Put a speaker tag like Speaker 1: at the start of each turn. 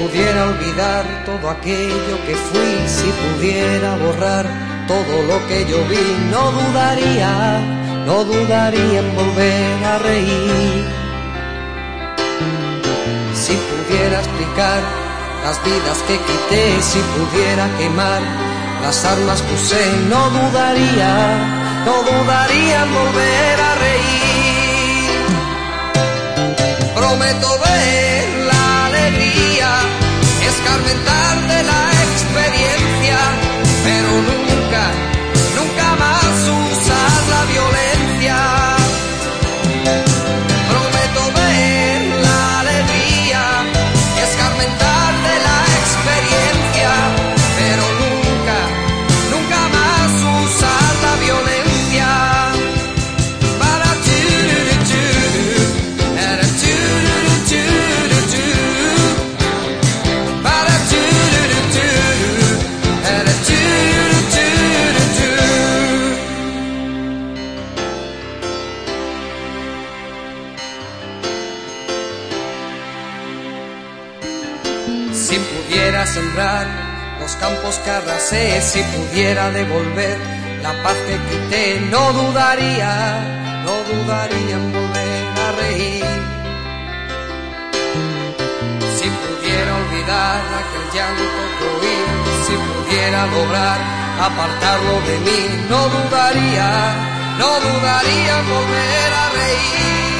Speaker 1: pudiera olvidar todo aquello que fui, si pudiera borrar todo lo que yo vi, no dudaría, no dudaría en volver a reír. Si pudiera explicar las vidas que quité, si pudiera quemar las armas que usé, no dudaría, no dudaría en volver a reír. Prometo ver Si pudiera sembrar los campos que arrasé, si pudiera devolver la paz que quité, no dudaría, no dudaría en volver a reír. Si pudiera olvidar aquel llanto que oí, si pudiera lograr apartarlo de mí, no dudaría, no dudaría en volver a reír.